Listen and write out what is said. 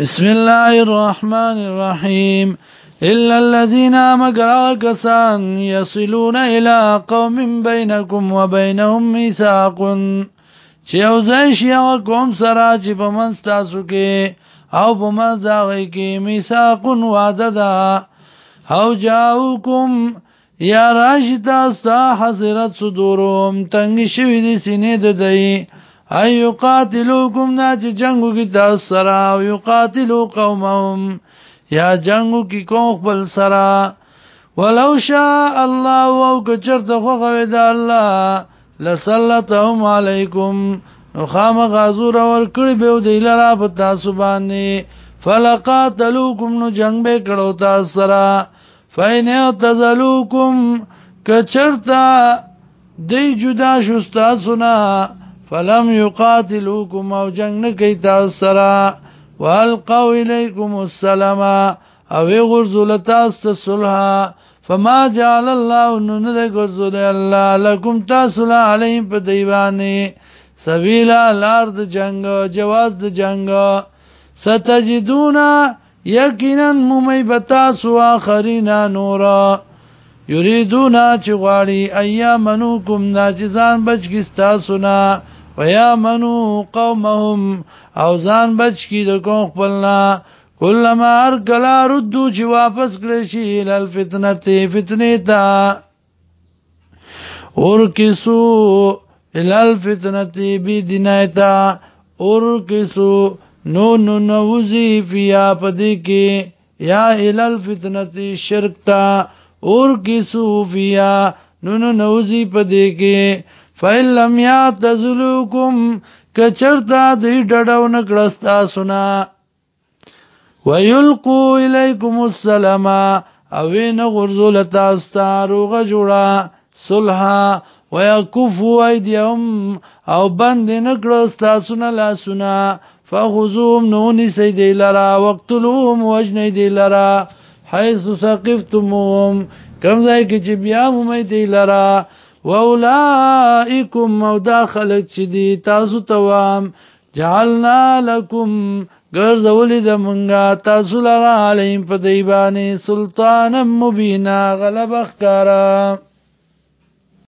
بسم الله الرحمن الرحيم إلا الذين مقرأ كسان يصلون إلى قوم بينكم وبينهم ميثاق چې او ځای شي هغه قوم سره چې په منځ تاسو کې او په منځ هغه کې میثاق وعده ده او جاءوکم یا راشد تاسو حضرت صدورم تنگ شوی دي سینې د دی, دی اي يقاتلوكم ناج جنگو کی تاسو سره او يقاتلوا قومهم یا جنگو کی قوم خپل سره ولو شاء الله او کچرت خو غوي د الله لسلطهم عليكم نو خامغ ازور ور کړی به دی لرا په تاسو باندې فلقاتلوکم نو جنگ به کړو تاسو سره فین اعتزلوکم کچرتا دی جدا شو تاسو نه فلم يقاتلوكم او جنگ نه کوي تاسو سره والقوا اليكم السلام او غرزل تاسو صلح فما جعل الله ان غرزل الله لكم تاسل عليهم بديواني سبيل الارض جنگ جواز د جنگ ستجدون یقینا ممی بتا سو اخرینا نورا یریدونا چې غواړي ایا منوکم ناجزان بچ کی تاسو نه ويامنو قومهم او ځان بچ کی د قوم خپلنا کلم هر کلا ردو چې واپس کړی شي ال فتنه فتنه تا اور کیسو ال فتنه بی دینایتا اور کیسو نو نو نوزی فیا پدې کې یا ال الفتنه شرک تا اور کیسو فیا نو نو نوزی پدې کې فإن لم يعتزلوكم کچرتا دی ډډاو نکړستا سنا ويلقوا اليكم السلام او وین غرزول تاستا روغه جوړه صلحا ويكفوا ايديهم او بند نکړستا سنا لا سنا فخذوهم نونی سیدی لرا وقتلوهم وجنی دی لرا حيث ثقفتموهم کم ځای کې چې بیا مې دی لرا واولائکم او دا خلق چې دی تاسو توام جعلنا لکم ګرځولې د مونږه تاسو لره علیم په دیبانې سلطان مبینا غلبخکارا